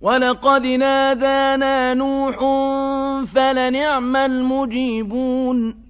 وَلَقَدْ نَادَانَا نُوحٌ فَلَنِعْمَ الْمُجِيبُونَ